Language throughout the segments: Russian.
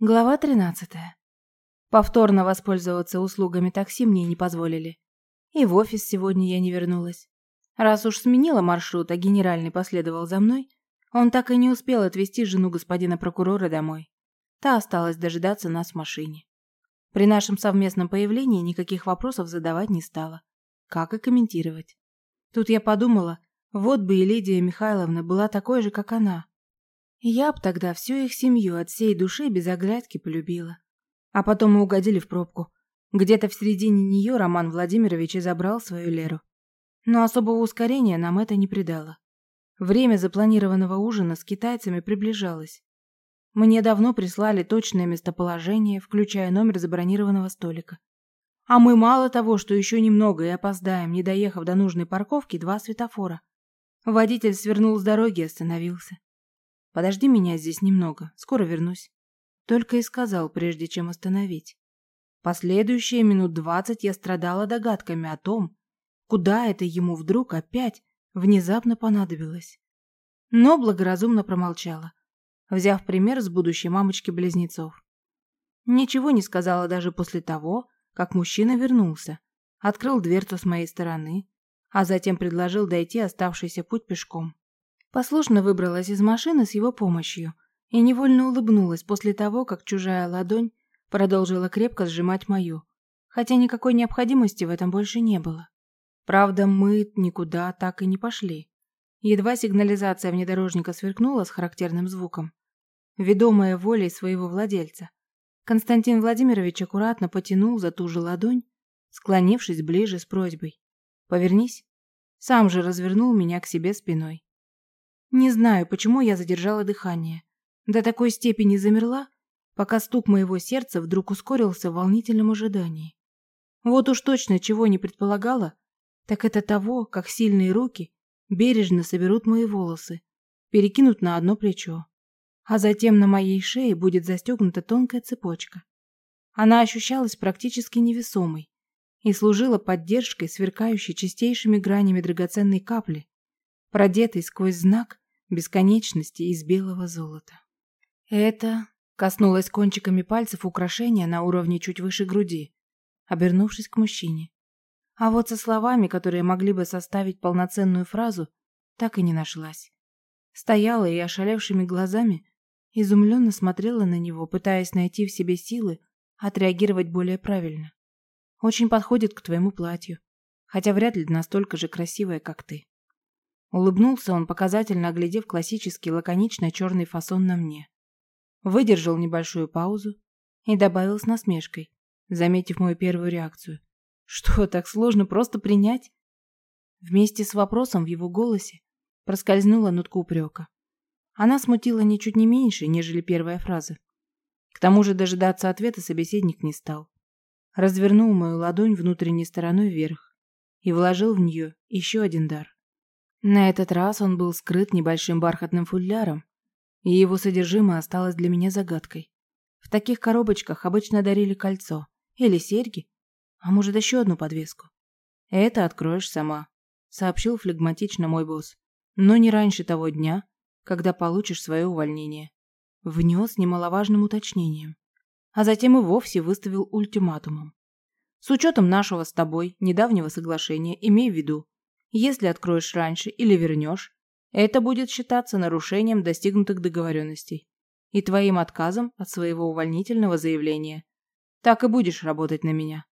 Глава 13. Повторно воспользоваться услугами такси мне не позволили. И в офис сегодня я не вернулась. Раз уж сменила маршрут, а генеральный последовал за мной, он так и не успел отвезти жену господина прокурора домой. Та осталась дожидаться нас в машине. При нашем совместном появлении никаких вопросов задавать не стала. Как и комментировать. Тут я подумала, вот бы и Лидия Михайловна была такой же, как она, я б тогда всю их семью от всей души без оглядки полюбила. А потом мы угодили в пробку. Где-то в середине нее Роман Владимирович и забрал свою Леру. Но особого ускорения нам это не придало. Время запланированного ужина с китайцами приближалось. Мне давно прислали точное местоположение, включая номер забронированного столика. А мы мало того, что еще немного и опоздаем, не доехав до нужной парковки, два светофора. Водитель свернул с дороги и остановился. Подожди меня здесь немного, скоро вернусь. Только и сказал, прежде чем остановить. Последующие минут двадцать я страдала догадками о том, куда это ему вдруг опять внезапно понадобилось. Но благоразумно промолчала, взяв пример с будущей мамочки-близнецов. Ничего не сказала даже после того, как мужчина вернулся, открыл дверцу с моей стороны, а затем предложил дойти оставшийся путь пешком. Послушно выбралась из машины с его помощью и невольно улыбнулась после того, как чужая ладонь продолжила крепко сжимать мою, хотя никакой необходимости в этом больше не было. Правда, мы никуда так и не пошли. Едва сигнализация внедорожника сверкнула с характерным звуком, ведомая волей своего владельца. Константин Владимирович аккуратно потянул за ту же ладонь, склонившись ближе с просьбой. «Повернись». Сам же развернул меня к себе спиной. Не знаю, почему я задержала дыхание. До такой степени замерла, пока стук моего сердца вдруг ускорился в волнительном ожидании. Вот уж точно чего не предполагала, так это того, как сильные руки бережно соберут мои волосы, перекинут на одно плечо, а затем на моей шее будет застегнута тонкая цепочка. Она ощущалась практически невесомой и служила поддержкой, сверкающей чистейшими гранями драгоценной капли, продетой сквозь знак бесконечности из белого золота. Это коснулось кончиками пальцев украшения на уровне чуть выше груди, обернувшись к мужчине. А вот со словами, которые могли бы составить полноценную фразу, так и не нашлась. Стояла и ошалевшими глазами изумленно смотрела на него, пытаясь найти в себе силы отреагировать более правильно. Очень подходит к твоему платью, хотя вряд ли настолько же красивая, как ты. Улыбнулся он, показательно оглядев классический лаконичный черный фасон на мне. Выдержал небольшую паузу и добавил с насмешкой, заметив мою первую реакцию. Что, так сложно просто принять? Вместе с вопросом в его голосе проскользнула нотка упрека. Она смутила ничуть не меньше, нежели первая фраза. К тому же дожидаться ответа собеседник не стал. Развернул мою ладонь внутренней стороной вверх и вложил в нее еще один дар. На этот раз он был скрыт небольшим бархатным футляром, и его содержимое осталось для меня загадкой. В таких коробочках обычно дарили кольцо или серьги, а может еще одну подвеску. Это откроешь сама, сообщил флегматично мой босс. Но не раньше того дня, когда получишь свое увольнение. Внес немаловажным уточнением, а затем и вовсе выставил ультиматумом. С учетом нашего с тобой недавнего соглашения, имей в виду, если откроешь раньше или вернешь, это будет считаться нарушением достигнутых договоренностей и твоим отказом от своего увольнительного заявления. Так и будешь работать на меня.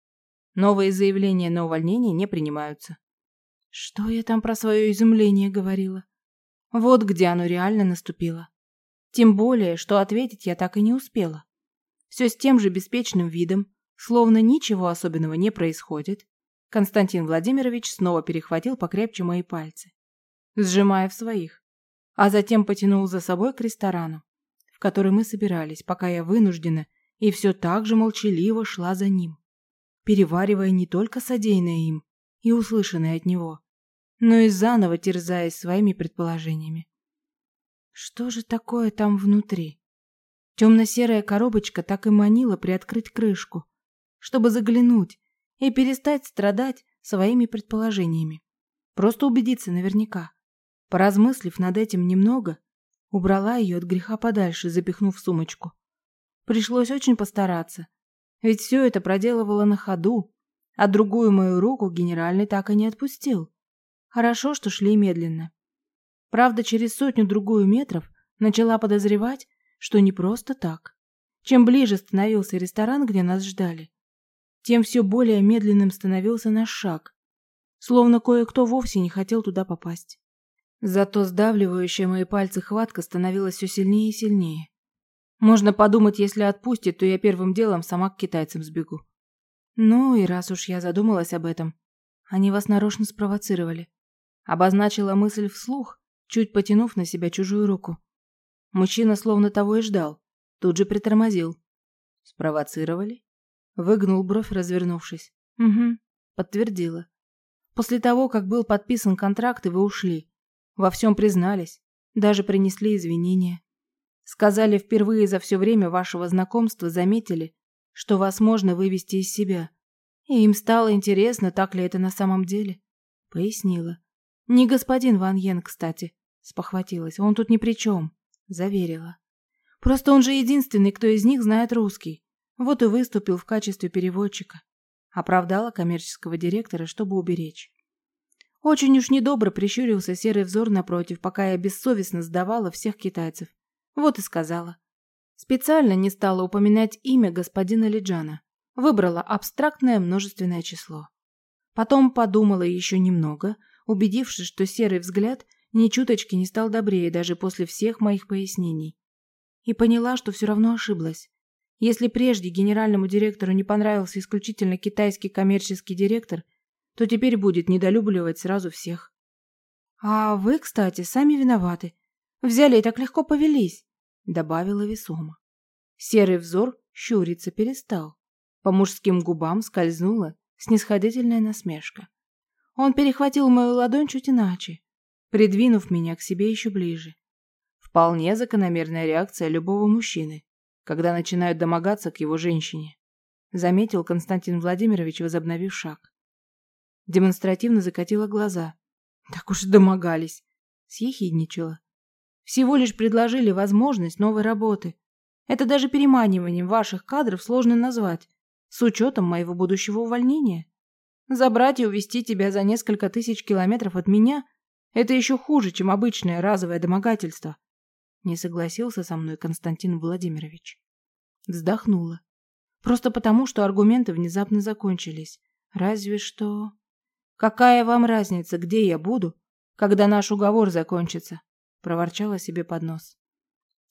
Новые заявления на увольнение не принимаются. Что я там про свое изумление говорила? Вот где оно реально наступило. Тем более, что ответить я так и не успела. Все с тем же беспечным видом, словно ничего особенного не происходит, Константин Владимирович снова перехватил покрепче мои пальцы, сжимая в своих, а затем потянул за собой к ресторану, в который мы собирались, пока я вынуждена и все так же молчаливо шла за ним, переваривая не только содеянное им и услышанное от него, но и заново терзаясь своими предположениями. Что же такое там внутри? Темно-серая коробочка так и манила приоткрыть крышку, чтобы заглянуть и перестать страдать своими предположениями. Просто убедиться наверняка. Поразмыслив над этим немного, убрала ее от греха подальше, запихнув в сумочку. Пришлось очень постараться. Ведь все это проделывала на ходу, а другую мою руку генеральный так и не отпустил. Хорошо, что шли медленно. Правда, через сотню-другую метров начала подозревать, что не просто так. Чем ближе становился ресторан, где нас ждали, тем все более медленным становился наш шаг, словно кое-кто вовсе не хотел туда попасть. Зато сдавливающая мои пальцы хватка становилась все сильнее и сильнее. Можно подумать, если отпустит, то я первым делом сама к китайцам сбегу. Ну и раз уж я задумалась об этом, они вас нарочно спровоцировали. Обозначила мысль вслух, чуть потянув на себя чужую руку. Мужчина словно того и ждал, тут же притормозил. Спровоцировали? Выгнул бровь, развернувшись. Угу, подтвердила. После того, как был подписан контракт, и вы ушли. Во всем признались, даже принесли извинения. Сказали, впервые за все время вашего знакомства заметили, что вас можно вывести из себя. И им стало интересно, так ли это на самом деле. Пояснила. Не господин Ван Йен, кстати, спохватилась. Он тут ни при чем. Заверила. Просто он же единственный, кто из них знает русский. Вот и выступил в качестве переводчика. Оправдала коммерческого директора, чтобы уберечь. Очень уж недобро прищурился серый взор напротив, пока я бессовестно сдавала всех китайцев. Вот и сказала. Специально не стала упоминать имя господина Лиджана. Выбрала абстрактное множественное число. Потом подумала еще немного, убедившись, что серый взгляд ни чуточки не стал добрее даже после всех моих пояснений. И поняла, что все равно ошиблась. Если прежде генеральному директору не понравился исключительно китайский коммерческий директор, то теперь будет недолюбливать сразу всех. «А вы, кстати, сами виноваты. Взяли и так легко повелись», — добавила весомо. Серый взор щуриться перестал. По мужским губам скользнула снисходительная насмешка. Он перехватил мою ладонь чуть иначе, придвинув меня к себе еще ближе. Вполне закономерная реакция любого мужчины, когда начинают домогаться к его женщине, заметил Константин Владимирович, возобновив шаг. Демонстративно закатила глаза. Так уж домогались. Съехидничала. Всего лишь предложили возможность новой работы. Это даже переманиванием ваших кадров сложно назвать, с учетом моего будущего увольнения. Забрать и увезти тебя за несколько тысяч километров от меня – это еще хуже, чем обычное разовое домогательство. Не согласился со мной Константин Владимирович. Вздохнула. Просто потому, что аргументы внезапно закончились. Разве что... Какая вам разница, где я буду, когда наш уговор закончится? Проворчала себе под нос.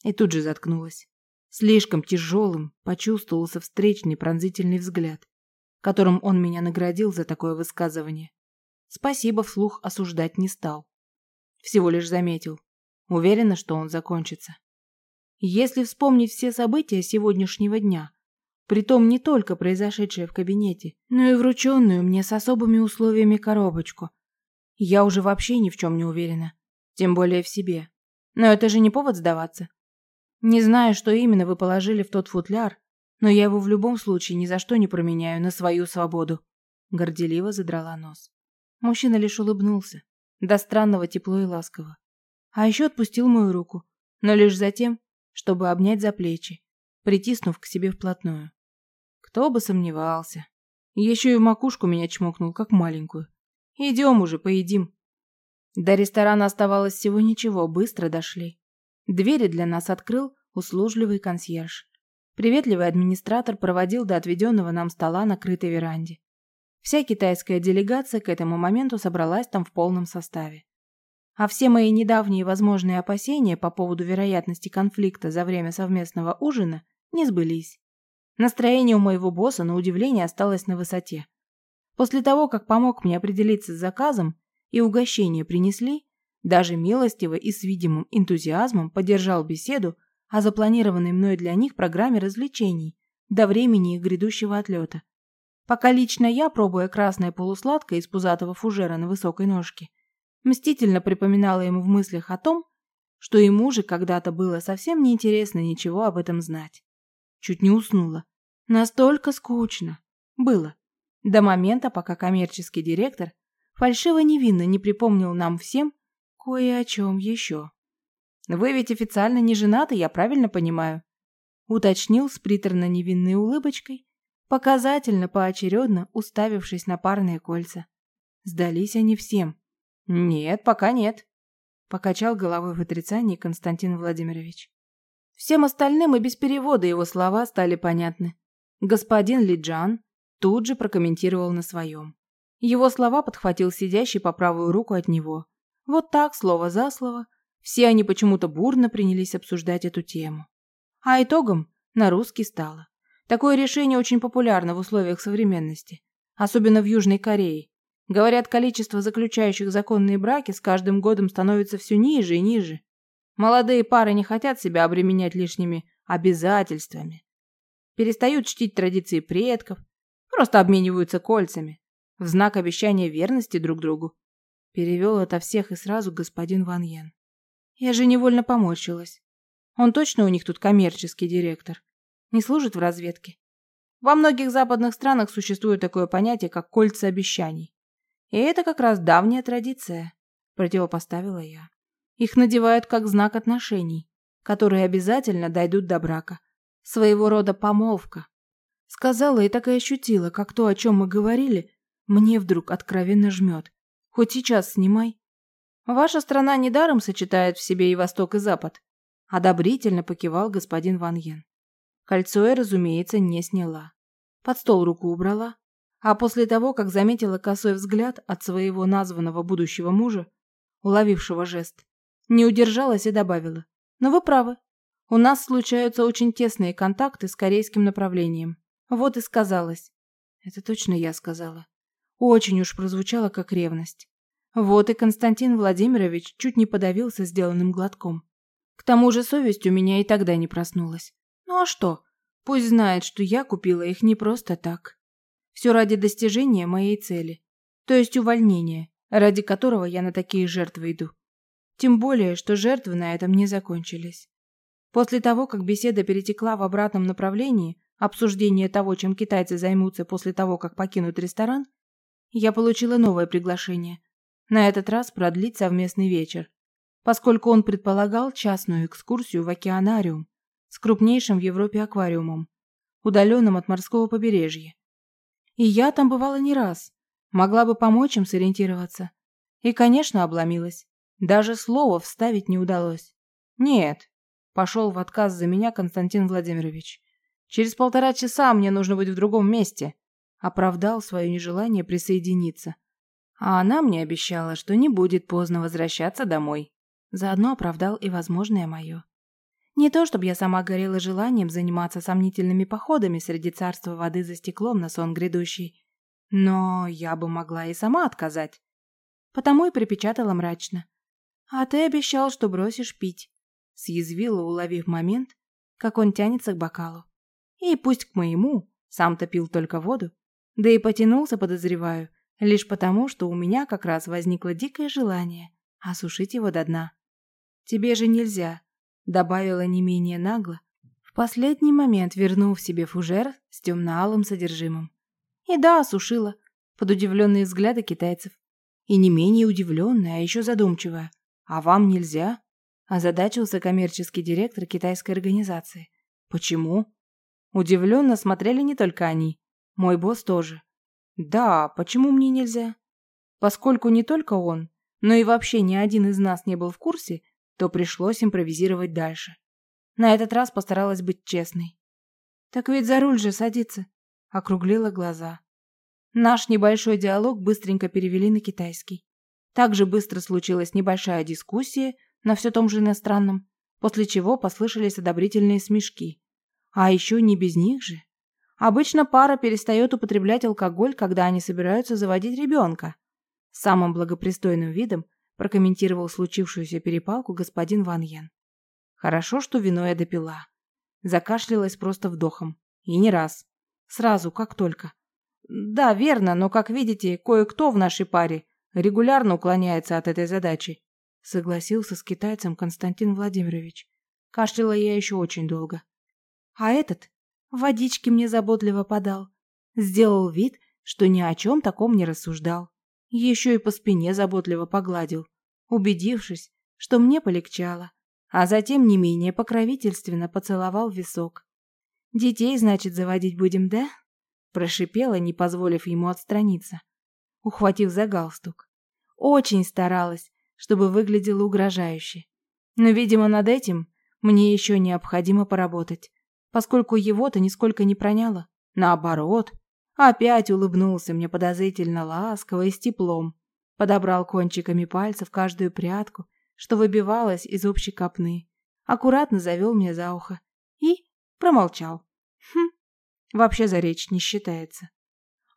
И тут же заткнулась. Слишком тяжелым почувствовался встречный пронзительный взгляд, которым он меня наградил за такое высказывание. Спасибо вслух осуждать не стал. Всего лишь заметил. Уверена, что он закончится. Если вспомнить все события сегодняшнего дня, притом не только произошедшее в кабинете, но и врученную мне с особыми условиями коробочку, я уже вообще ни в чем не уверена, тем более в себе. Но это же не повод сдаваться. Не знаю, что именно вы положили в тот футляр, но я его в любом случае ни за что не променяю на свою свободу. Горделиво задрала нос. Мужчина лишь улыбнулся, до странного тепло и ласково. А еще отпустил мою руку, но лишь затем, чтобы обнять за плечи, притиснув к себе вплотную. Кто бы сомневался. Еще и в макушку меня чмокнул, как маленькую. Идем уже, поедим. До ресторана оставалось всего ничего, быстро дошли. Двери для нас открыл услужливый консьерж. Приветливый администратор проводил до отведенного нам стола на крытой веранде. Вся китайская делегация к этому моменту собралась там в полном составе. А все мои недавние возможные опасения по поводу вероятности конфликта за время совместного ужина не сбылись. Настроение у моего босса, на удивление, осталось на высоте. После того, как помог мне определиться с заказом и угощение принесли, даже милостиво и с видимым энтузиазмом поддержал беседу о запланированной мной для них программе развлечений до времени их грядущего отлета. Пока лично я, пробуя красное полусладкое из пузатого фужера на высокой ножке, мстительно припоминала ему в мыслях о том, что ему же когда-то было совсем неинтересно ничего об этом знать. Чуть не уснула. Настолько скучно. Было. До момента, пока коммерческий директор фальшиво-невинно не припомнил нам всем кое о чем еще. Вы ведь официально не женаты, я правильно понимаю? Уточнил с приторно-невинной улыбочкой, показательно поочередно уставившись на парные кольца. Сдались они всем. «Нет, пока нет», — покачал головой в отрицании Константин Владимирович. Всем остальным и без перевода его слова стали понятны. Господин Лиджан тут же прокомментировал на своем. Его слова подхватил сидящий по правую руку от него. Вот так, слово за слово, все они почему-то бурно принялись обсуждать эту тему. А итогом на русский стало. Такое решение очень популярно в условиях современности, особенно в Южной Корее. Говорят, количество заключающих законные браки с каждым годом становится все ниже и ниже. Молодые пары не хотят себя обременять лишними обязательствами. Перестают чтить традиции предков, просто обмениваются кольцами в знак обещания верности друг другу. Перевел это всех и сразу господин Ван Йен. Я же невольно поморщилась. Он точно у них тут коммерческий директор. Не служит в разведке. Во многих западных странах существует такое понятие, как кольца обещаний. И это как раз давняя традиция, противопоставила я. Их надевают как знак отношений, которые обязательно дойдут до брака. Своего рода помолвка. Сказала и так и ощутила, как то, о чем мы говорили, мне вдруг откровенно жмет. Хоть сейчас снимай. Ваша страна недаром сочетает в себе и Восток, и Запад. Одобрительно покивал господин Ван Йен. Кольцо я, разумеется, не сняла. Под стол руку убрала. А после того, как заметила косой взгляд от своего названного будущего мужа, уловившего жест, не удержалась и добавила. Но вы правы. У нас случаются очень тесные контакты с корейским направлением. Вот и сказалось. Это точно я сказала. Очень уж прозвучало как ревность. Вот и Константин Владимирович чуть не подавился сделанным глотком. К тому же совесть у меня и тогда не проснулась. Ну а что? Пусть знает, что я купила их не просто так. Все ради достижения моей цели. То есть увольнения, ради которого я на такие жертвы иду. Тем более, что жертвы на этом не закончились. После того, как беседа перетекла в обратном направлении, обсуждение того, чем китайцы займутся после того, как покинут ресторан, я получила новое приглашение. На этот раз продлить совместный вечер, поскольку он предполагал частную экскурсию в океанариум с крупнейшим в Европе аквариумом, удаленным от морского побережья. И я там бывала не раз, могла бы помочь им сориентироваться. И, конечно, обломилась. Даже слова вставить не удалось. Нет, пошел в отказ за меня Константин Владимирович. Через полтора часа мне нужно быть в другом месте. Оправдал свое нежелание присоединиться. А она мне обещала, что не будет поздно возвращаться домой. Заодно оправдал и возможное мое. Не то, чтобы я сама горела желанием заниматься сомнительными походами среди царства воды за стеклом на сон грядущий, но я бы могла и сама отказать. Потому и припечатала мрачно. «А ты обещал, что бросишь пить», — съязвила, уловив момент, как он тянется к бокалу. И пусть к моему, сам-то пил только воду, да и потянулся, подозреваю, лишь потому, что у меня как раз возникло дикое желание осушить его до дна. «Тебе же нельзя», — добавила не менее нагло, в последний момент вернув себе фужер с темно-алым содержимым. И да, осушила, под удивленные взгляды китайцев. И не менее удивленная, а еще задумчивая. «А вам нельзя?» – озадачился коммерческий директор китайской организации. «Почему?» Удивленно смотрели не только они. Мой босс тоже. «Да, почему мне нельзя?» Поскольку не только он, но и вообще ни один из нас не был в курсе, то пришлось импровизировать дальше. На этот раз постаралась быть честной. «Так ведь за руль же садится», — округлила глаза. Наш небольшой диалог быстренько перевели на китайский. Также быстро случилась небольшая дискуссия на все том же иностранном, после чего послышались одобрительные смешки. А еще не без них же. Обычно пара перестает употреблять алкоголь, когда они собираются заводить ребенка. Самым благопристойным видом прокомментировал случившуюся перепалку господин Ван Йен. Хорошо, что вино я допила. Закашлялась просто вдохом. И не раз. Сразу, как только. Да, верно, но, как видите, кое-кто в нашей паре регулярно уклоняется от этой задачи, согласился с китайцем Константин Владимирович. Кашляла я еще очень долго. А этот водички мне заботливо подал. Сделал вид, что ни о чем таком не рассуждал. Еще и по спине заботливо погладил, убедившись, что мне полегчало, а затем не менее покровительственно поцеловал висок. Детей, значит, заводить будем, да? Прошипела, не позволив ему отстраниться, ухватив за галстук. Очень старалась, чтобы выглядело угрожающе. Но, видимо, над этим мне еще необходимо поработать, поскольку его-то нисколько не проняло. Наоборот, опять улыбнулся мне подозрительно ласково и с теплом, подобрал кончиками пальцев каждую прядку, что выбивалась из общей копны, аккуратно завел мне за ухо и промолчал. Хм, вообще за речь не считается.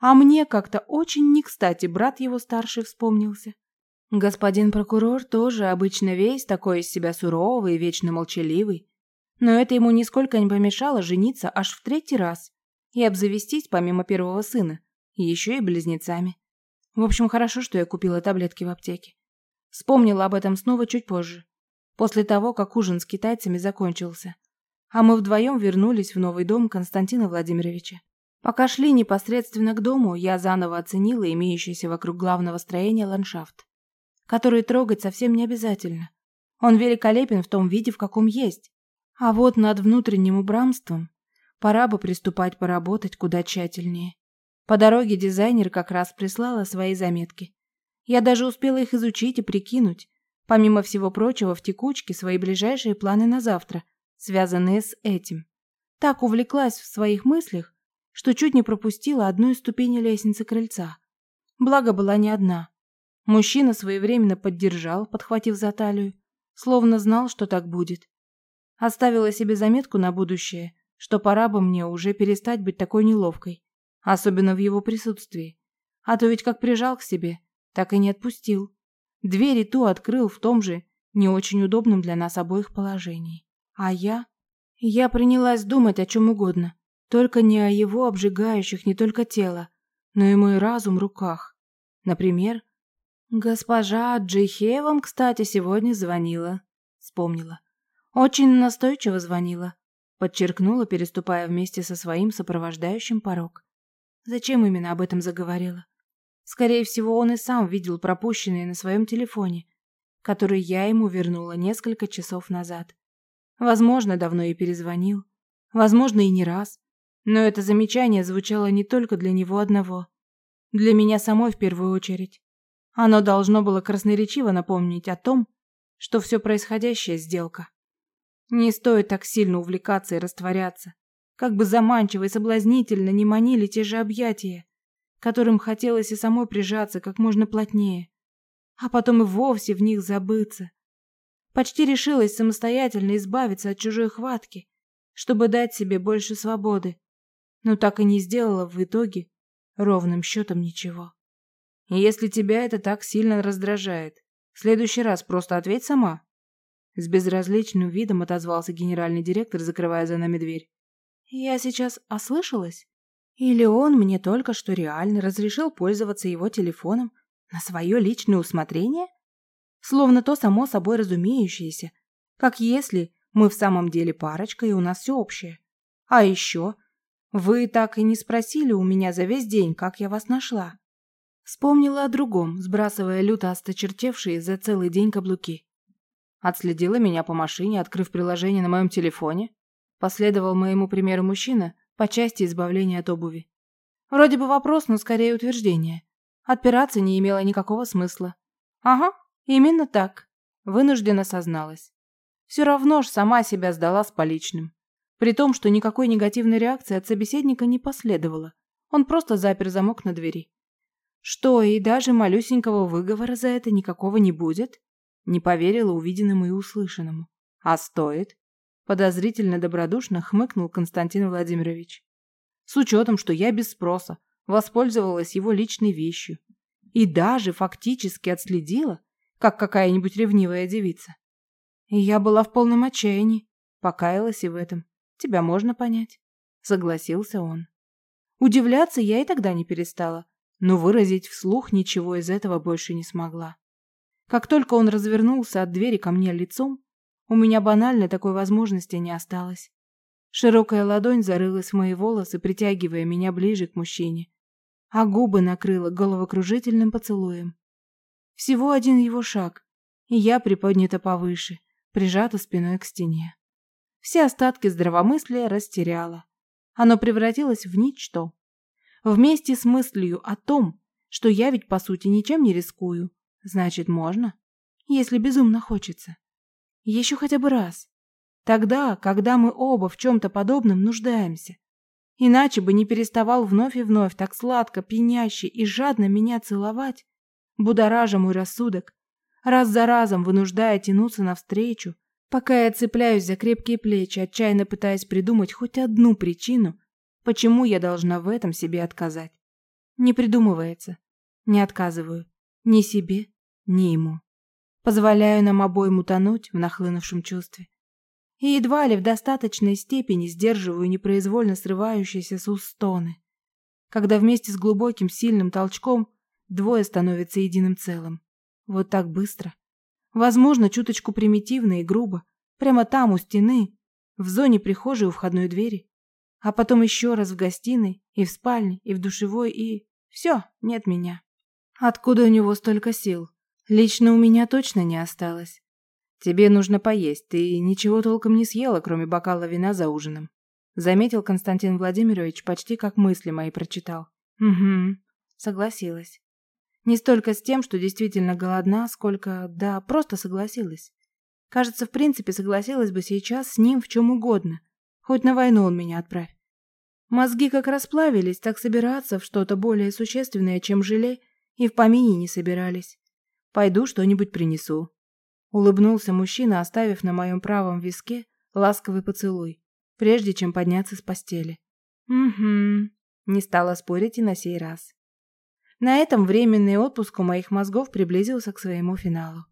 А мне как-то очень не кстати брат его старший вспомнился. Господин прокурор тоже обычно весь такой из себя суровый и вечно молчаливый, но это ему нисколько не помешало жениться аж в третий раз и обзавестись помимо первого сына, еще и близнецами. В общем, хорошо, что я купила таблетки в аптеке. Вспомнила об этом снова чуть позже, после того, как ужин с китайцами закончился. А мы вдвоем вернулись в новый дом Константина Владимировича. Пока шли непосредственно к дому, я заново оценила имеющийся вокруг главного строения ландшафт который трогать совсем не обязательно. Он великолепен в том виде, в каком есть. А вот над внутренним убранством пора бы приступать поработать куда тщательнее. По дороге дизайнер как раз прислала свои заметки. Я даже успела их изучить и прикинуть. Помимо всего прочего, в текучке свои ближайшие планы на завтра, связанные с этим. Так увлеклась в своих мыслях, что чуть не пропустила одну из ступеней лестницы крыльца. Благо была не одна. Мужчина своевременно поддержал, подхватив за талию, словно знал, что так будет. Оставила себе заметку на будущее, что пора бы мне уже перестать быть такой неловкой, особенно в его присутствии. А то ведь как прижал к себе, так и не отпустил. Двери ту открыл в том же, не очень удобном для нас обоих положении. А я... Я принялась думать о чем угодно, только не о его обжигающих не только тело, но и мой разум руках. Например, «Госпожа Джихе вам, кстати, сегодня звонила», — вспомнила. «Очень настойчиво звонила», — подчеркнула, переступая вместе со своим сопровождающим порог. Зачем именно об этом заговорила? Скорее всего, он и сам видел пропущенные на своем телефоне, который я ему вернула несколько часов назад. Возможно, давно и перезвонил. Возможно, и не раз. Но это замечание звучало не только для него одного. Для меня самой в первую очередь. Оно должно было красноречиво напомнить о том, что все происходящее – сделка. Не стоит так сильно увлекаться и растворяться. Как бы заманчиво и соблазнительно не манили те же объятия, которым хотелось и самой прижаться как можно плотнее, а потом и вовсе в них забыться. Почти решилась самостоятельно избавиться от чужой хватки, чтобы дать себе больше свободы, но так и не сделала в итоге ровным счетом ничего. Если тебя это так сильно раздражает, в следующий раз просто ответь сама. С безразличным видом отозвался генеральный директор, закрывая за нами дверь. Я сейчас ослышалась? Или он мне только что реально разрешил пользоваться его телефоном на свое личное усмотрение? Словно то само собой разумеющееся, как если мы в самом деле парочка и у нас все общее. А еще, вы так и не спросили у меня за весь день, как я вас нашла. Вспомнила о другом, сбрасывая люто осточертевшие за целый день каблуки. Отследила меня по машине, открыв приложение на моем телефоне. Последовал моему примеру мужчина по части избавления от обуви. Вроде бы вопрос, но скорее утверждение. Отпираться не имело никакого смысла. Ага, именно так. Вынужденно созналась. Все равно ж сама себя сдала с поличным. При том, что никакой негативной реакции от собеседника не последовало. Он просто запер замок на двери. Что, и даже малюсенького выговора за это никакого не будет? Не поверила увиденному и услышанному. А стоит? Подозрительно добродушно хмыкнул Константин Владимирович. С учетом, что я без спроса воспользовалась его личной вещью. И даже фактически отследила, как какая-нибудь ревнивая девица. И я была в полном отчаянии. Покаялась и в этом. Тебя можно понять. Согласился он. Удивляться я и тогда не перестала но выразить вслух ничего из этого больше не смогла. Как только он развернулся от двери ко мне лицом, у меня банально такой возможности не осталось. Широкая ладонь зарылась в мои волосы, притягивая меня ближе к мужчине, а губы накрыла головокружительным поцелуем. Всего один его шаг, и я приподнята повыше, прижата спиной к стене. Все остатки здравомыслия растеряла. оно превратилось в ничто. Вместе с мыслью о том, что я ведь по сути ничем не рискую, значит можно, если безумно хочется. Еще хотя бы раз. Тогда, когда мы оба в чем-то подобном нуждаемся. Иначе бы не переставал вновь и вновь так сладко, пьяняще и жадно меня целовать, будоража мой рассудок, раз за разом вынуждая тянуться навстречу, пока я цепляюсь за крепкие плечи, отчаянно пытаясь придумать хоть одну причину, почему я должна в этом себе отказать. Не придумывается. Не отказываю. Ни себе, ни ему. Позволяю нам обоим утонуть в нахлынувшем чувстве. И едва ли в достаточной степени сдерживаю непроизвольно срывающиеся с уст стоны, когда вместе с глубоким сильным толчком двое становятся единым целым. Вот так быстро. Возможно, чуточку примитивно и грубо. Прямо там, у стены, в зоне прихожей у входной двери. А потом еще раз в гостиной, и в спальне, и в душевой, и... Все, нет меня. Откуда у него столько сил? Лично у меня точно не осталось. Тебе нужно поесть, ты ничего толком не съела, кроме бокала вина за ужином. Заметил Константин Владимирович, почти как мысли мои прочитал. Угу, согласилась. Не столько с тем, что действительно голодна, сколько, да, просто согласилась. Кажется, в принципе, согласилась бы сейчас с ним в чем угодно. Хоть на войну он меня отправь. Мозги как расплавились, так собираться в что-то более существенное, чем желе, и в помине не собирались. Пойду что-нибудь принесу. Улыбнулся мужчина, оставив на моем правом виске ласковый поцелуй, прежде чем подняться с постели. Угу. Не стала спорить и на сей раз. На этом временный отпуск у моих мозгов приблизился к своему финалу.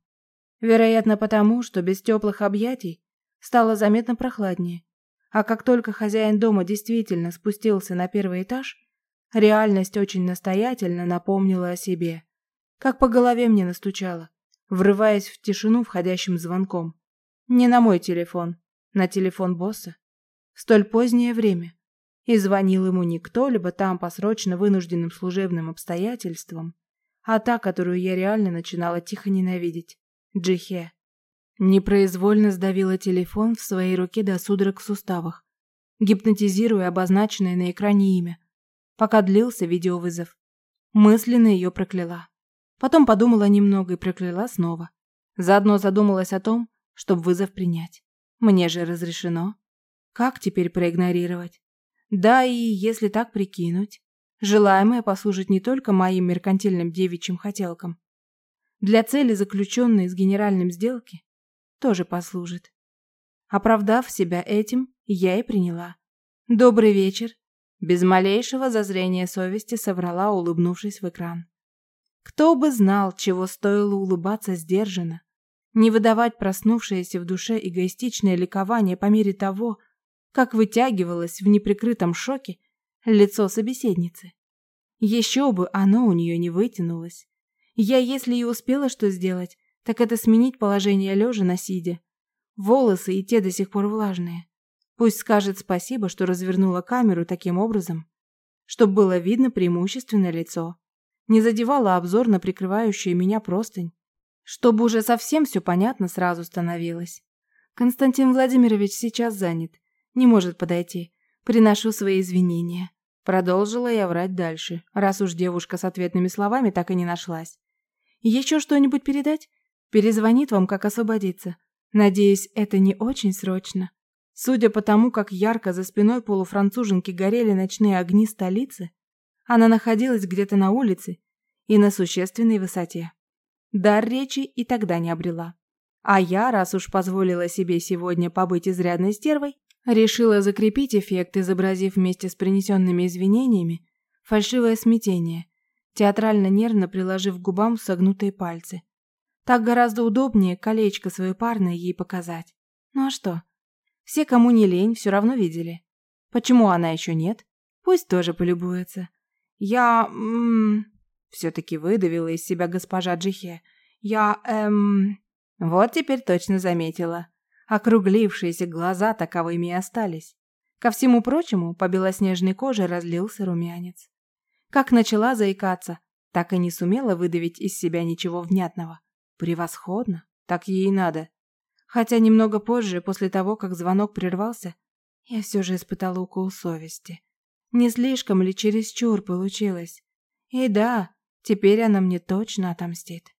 Вероятно, потому, что без теплых объятий стало заметно прохладнее. А как только хозяин дома действительно спустился на первый этаж, реальность очень настоятельно напомнила о себе. Как по голове мне настучало, врываясь в тишину входящим звонком. Не на мой телефон, на телефон босса. В столь позднее время. И звонил ему не кто-либо там по срочно вынужденным служебным обстоятельствам, а та, которую я реально начинала тихо ненавидеть. Джихе. Непроизвольно сдавила телефон в своей руке до судорог в суставах, гипнотизируя обозначенное на экране имя, пока длился видеовызов. Мысленно ее прокляла. Потом подумала немного и прокляла снова. Заодно задумалась о том, чтобы вызов принять. Мне же разрешено. Как теперь проигнорировать? Да и если так прикинуть, желаемое послужит не только моим меркантильным девичьим хотелкам. Для цели, заключенной с генеральным сделки, тоже послужит. Оправдав себя этим, я и приняла. «Добрый вечер!» Без малейшего зазрения совести соврала, улыбнувшись в экран. Кто бы знал, чего стоило улыбаться сдержанно, не выдавать проснувшееся в душе эгоистичное ликование по мере того, как вытягивалось в неприкрытом шоке лицо собеседницы. Еще бы оно у нее не вытянулось. Я, если и успела что сделать, так это сменить положение лежа на сидя. Волосы и те до сих пор влажные. Пусть скажет спасибо, что развернула камеру таким образом, чтобы было видно преимущественно лицо. Не задевала обзор на прикрывающую меня простынь. Чтобы уже совсем все понятно сразу становилось. Константин Владимирович сейчас занят. Не может подойти. Приношу свои извинения. Продолжила я врать дальше, раз уж девушка с ответными словами так и не нашлась. Еще что-нибудь передать? Перезвонит вам, как освободиться. Надеюсь, это не очень срочно. Судя по тому, как ярко за спиной полуфранцуженки горели ночные огни столицы, она находилась где-то на улице и на существенной высоте. Дар речи и тогда не обрела. А я, раз уж позволила себе сегодня побыть изрядной стервой, Решила закрепить эффект, изобразив вместе с принесенными извинениями фальшивое смятение, театрально нервно приложив к губам согнутые пальцы. Так гораздо удобнее колечко свое парное ей показать. Ну а что? Все, кому не лень, все равно видели. Почему она еще нет? Пусть тоже полюбуется. Я... М все-таки выдавила из себя госпожа Джихе. Я... эм... Вот теперь точно заметила. Округлившиеся глаза таковыми и остались. Ко всему прочему, по белоснежной коже разлился румянец. Как начала заикаться, так и не сумела выдавить из себя ничего внятного. Превосходно, так ей и надо. Хотя немного позже, после того, как звонок прервался, Я все же испытала укол совести. Не слишком ли чересчур получилось? И да, теперь она мне точно отомстит.